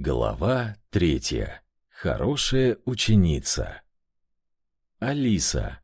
Глава третья. Хорошая ученица. Алиса.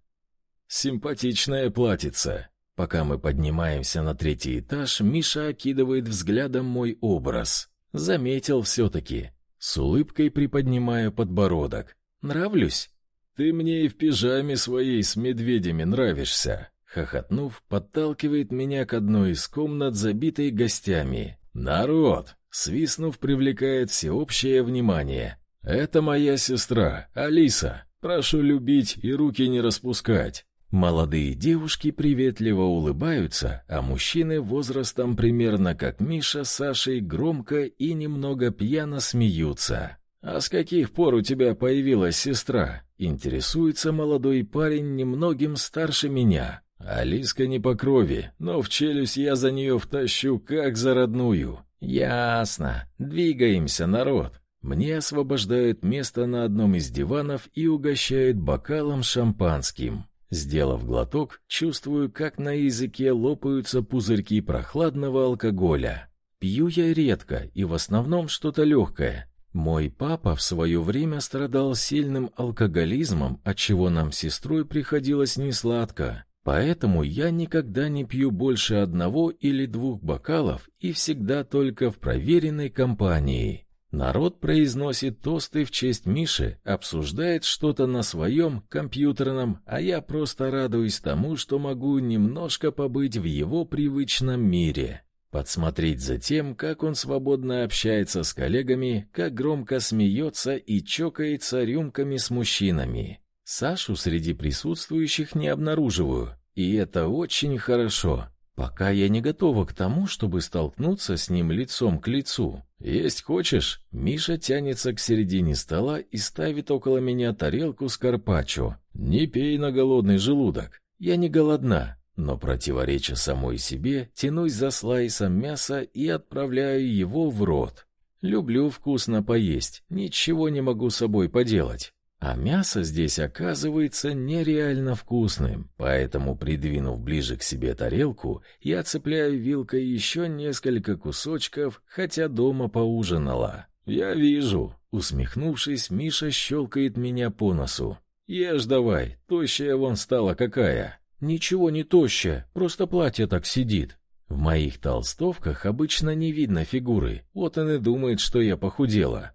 Симпатичная платьице. Пока мы поднимаемся на третий этаж, Миша окидывает взглядом мой образ. Заметил все-таки. С улыбкой приподнимаю подбородок. Нравлюсь? Ты мне и в пижаме своей с медведями нравишься. Хохотнув, подталкивает меня к одной из комнат, забитой гостями. Народ! Свистнув, привлекает всеобщее внимание. Это моя сестра, Алиса. Прошу любить и руки не распускать. Молодые девушки приветливо улыбаются, а мужчины возрастом примерно как Миша с Сашей громко и немного пьяно смеются. «А с каких пор у тебя появилась сестра?» Интересуется молодой парень немногим старше меня. Алиска не по крови, но в челюсть я за нее втащу, как за родную. Ясно. Двигаемся, народ. Мне освобождают место на одном из диванов и угощают бокалом шампанским. Сделав глоток, чувствую, как на языке лопаются пузырьки прохладного алкоголя. Пью я редко и в основном что-то легкое. Мой папа в свое время страдал сильным алкоголизмом, от чего нам с сестрой приходилось несладко. Поэтому я никогда не пью больше одного или двух бокалов и всегда только в проверенной компании. Народ произносит тосты в честь Миши, обсуждает что-то на своем компьютерном, а я просто радуюсь тому, что могу немножко побыть в его привычном мире. Подсмотреть за тем, как он свободно общается с коллегами, как громко смеется и чокается рюмками с мужчинами. Сашу среди присутствующих не обнаруживаю, и это очень хорошо. Пока я не готова к тому, чтобы столкнуться с ним лицом к лицу. Есть хочешь? Миша тянется к середине стола и ставит около меня тарелку с карпаччо. Не пей на голодный желудок. Я не голодна, но противореча самой себе, тянусь за слайсом мяса и отправляю его в рот. Люблю вкусно поесть, ничего не могу с собой поделать. А мясо здесь оказывается нереально вкусным, поэтому, придвинув ближе к себе тарелку, я цепляю вилкой еще несколько кусочков, хотя дома поужинала. «Я вижу», — усмехнувшись, Миша щелкает меня по носу. «Ешь давай, тощая вон стала какая». «Ничего не тощая, просто платье так сидит». В моих толстовках обычно не видно фигуры, вот он и думает, что я похудела.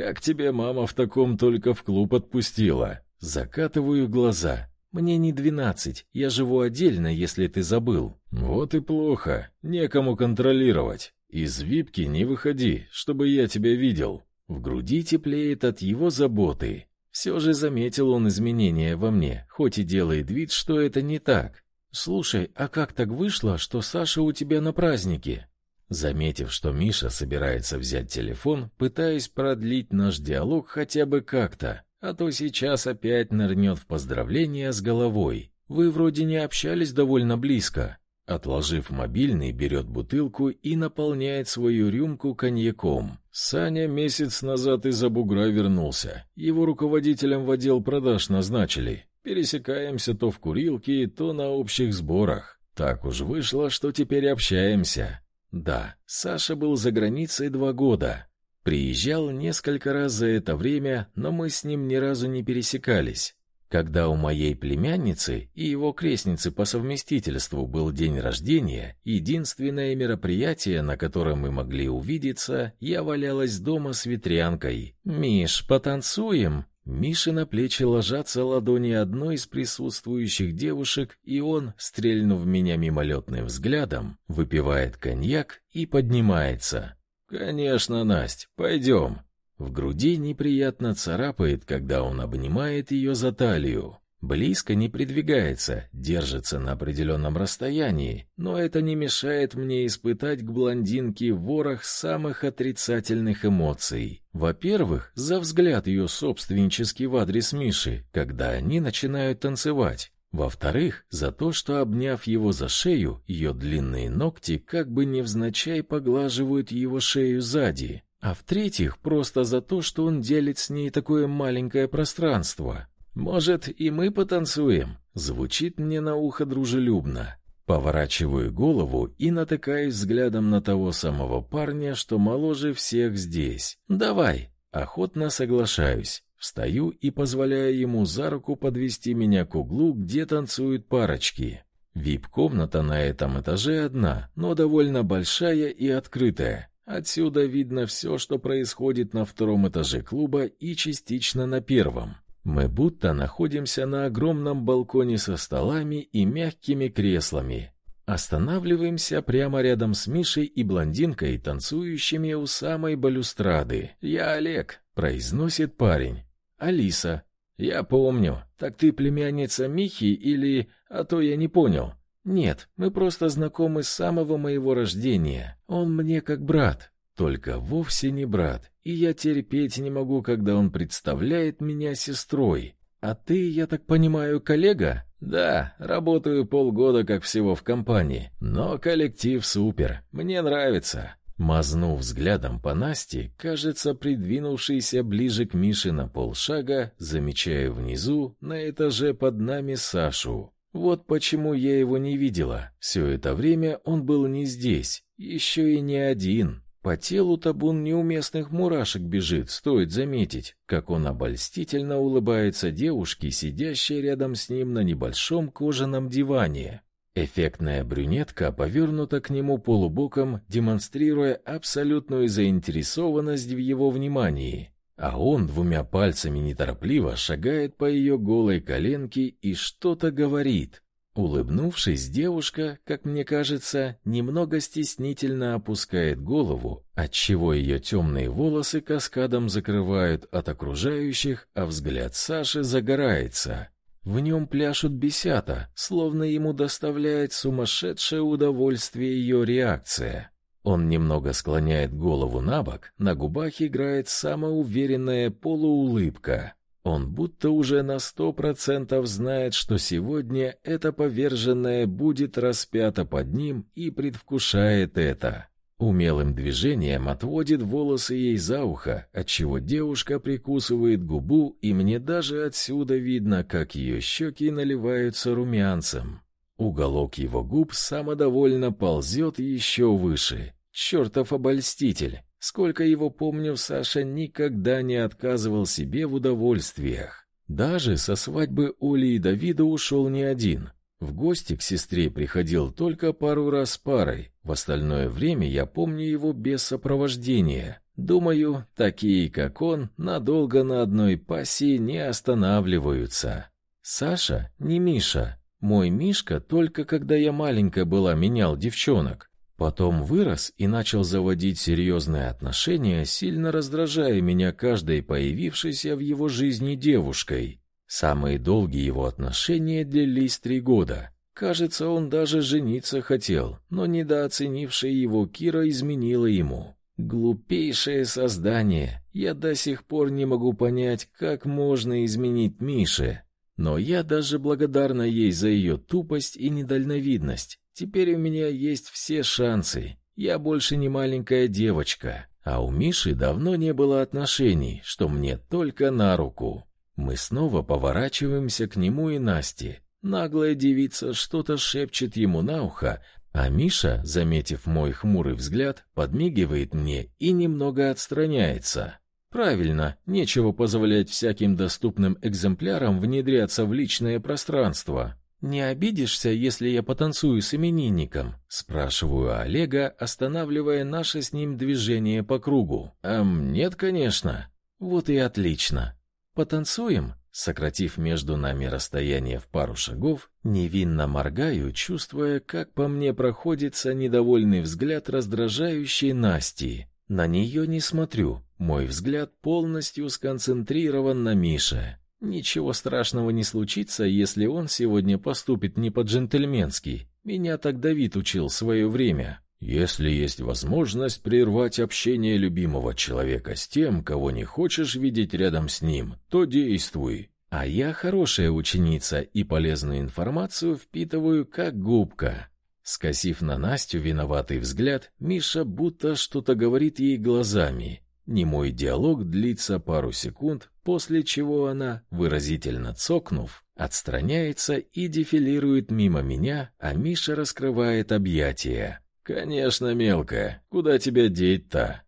Как тебе мама в таком только в клуб отпустила? Закатываю глаза. Мне не двенадцать, я живу отдельно, если ты забыл. Вот и плохо, некому контролировать. Из випки не выходи, чтобы я тебя видел. В груди теплеет от его заботы. Все же заметил он изменения во мне, хоть и делает вид, что это не так. Слушай, а как так вышло, что Саша у тебя на празднике? Заметив, что Миша собирается взять телефон, пытаясь продлить наш диалог хотя бы как-то, а то сейчас опять нырнет в поздравления с головой. Вы вроде не общались довольно близко. Отложив мобильный, берет бутылку и наполняет свою рюмку коньяком. Саня месяц назад из-за бугра вернулся. Его руководителем в отдел продаж назначили. Пересекаемся то в курилке, то на общих сборах. Так уж вышло, что теперь общаемся. Да, Саша был за границей два года. Приезжал несколько раз за это время, но мы с ним ни разу не пересекались. Когда у моей племянницы и его крестницы по совместительству был день рождения, единственное мероприятие, на котором мы могли увидеться, я валялась дома с ветрянкой. «Миш, потанцуем?» Мише на плечи ложатся ладони одной из присутствующих девушек, и он, стрельнув меня мимолетным взглядом, выпивает коньяк и поднимается. «Конечно, Насть, пойдем». В груди неприятно царапает, когда он обнимает ее за талию. Близко не придвигается, держится на определенном расстоянии, но это не мешает мне испытать к блондинке ворох самых отрицательных эмоций. Во-первых, за взгляд ее собственнический в адрес Миши, когда они начинают танцевать. Во-вторых, за то, что, обняв его за шею, ее длинные ногти как бы невзначай поглаживают его шею сзади. А в-третьих, просто за то, что он делит с ней такое маленькое пространство. Может, и мы потанцуем? Звучит мне на ухо дружелюбно. Поворачиваю голову и натыкаюсь взглядом на того самого парня, что моложе всех здесь. «Давай!» Охотно соглашаюсь. Встаю и позволяю ему за руку подвести меня к углу, где танцуют парочки. Вип-комната на этом этаже одна, но довольно большая и открытая. Отсюда видно все, что происходит на втором этаже клуба и частично на первом. Мы будто находимся на огромном балконе со столами и мягкими креслами. Останавливаемся прямо рядом с Мишей и блондинкой, танцующими у самой балюстрады. «Я Олег», — произносит парень. «Алиса». «Я помню. Так ты племянница Михи или... А то я не понял». «Нет, мы просто знакомы с самого моего рождения. Он мне как брат». Только вовсе не брат, и я терпеть не могу, когда он представляет меня сестрой. А ты, я так понимаю, коллега? Да, работаю полгода как всего в компании, но коллектив супер, мне нравится. Мазнув взглядом по Насте, кажется, придвинувшийся ближе к Мише на полшага, замечаю внизу, на этаже под нами Сашу. Вот почему я его не видела. Все это время он был не здесь, еще и не один. По телу табун неуместных мурашек бежит, стоит заметить, как он обольстительно улыбается девушке, сидящей рядом с ним на небольшом кожаном диване. Эффектная брюнетка повернута к нему полубоком, демонстрируя абсолютную заинтересованность в его внимании. А он двумя пальцами неторопливо шагает по ее голой коленке и что-то говорит. Улыбнувшись, девушка, как мне кажется, немного стеснительно опускает голову, отчего ее темные волосы каскадом закрывают от окружающих, а взгляд Саши загорается. В нем пляшут бесята, словно ему доставляет сумасшедшее удовольствие ее реакция. Он немного склоняет голову на бок, на губах играет самоуверенная полуулыбка. Он будто уже на сто процентов знает, что сегодня эта поверженная будет распята под ним и предвкушает это. Умелым движением отводит волосы ей за ухо, отчего девушка прикусывает губу, и мне даже отсюда видно, как ее щеки наливаются румянцем. Уголок его губ самодовольно ползет еще выше. Чертов обольститель! Сколько его помню, Саша никогда не отказывал себе в удовольствиях. Даже со свадьбы Оли и Давида ушел не один. В гости к сестре приходил только пару раз парой. В остальное время я помню его без сопровождения. Думаю, такие, как он, надолго на одной пассии не останавливаются. Саша не Миша. Мой Мишка только когда я маленькая была менял девчонок. Потом вырос и начал заводить серьезные отношения, сильно раздражая меня каждой появившейся в его жизни девушкой. Самые долгие его отношения длились три года. Кажется, он даже жениться хотел, но недооценившая его Кира изменила ему. Глупейшее создание. Я до сих пор не могу понять, как можно изменить Мише. Но я даже благодарна ей за ее тупость и недальновидность. Теперь у меня есть все шансы. Я больше не маленькая девочка, а у Миши давно не было отношений, что мне только на руку. Мы снова поворачиваемся к нему и Насте. Наглая девица что-то шепчет ему на ухо, а Миша, заметив мой хмурый взгляд, подмигивает мне и немного отстраняется. Правильно, нечего позволять всяким доступным экземплярам внедряться в личное пространство. «Не обидишься, если я потанцую с именинником?» — спрашиваю Олега, останавливая наше с ним движение по кругу. «Эм, нет, конечно». «Вот и отлично. Потанцуем?» Сократив между нами расстояние в пару шагов, невинно моргаю, чувствуя, как по мне проходится недовольный взгляд раздражающей Насти. На нее не смотрю, мой взгляд полностью сконцентрирован на Мише. Ничего страшного не случится, если он сегодня поступит не по-джентльменски. Меня так Давид учил в свое время. Если есть возможность прервать общение любимого человека с тем, кого не хочешь видеть рядом с ним, то действуй. А я хорошая ученица и полезную информацию впитываю как губка. Скосив на Настю виноватый взгляд, Миша будто что-то говорит ей глазами. Немой диалог длится пару секунд, после чего она, выразительно цокнув, отстраняется и дефилирует мимо меня, а Миша раскрывает объятия. «Конечно, мелкая, куда тебя деть-то?»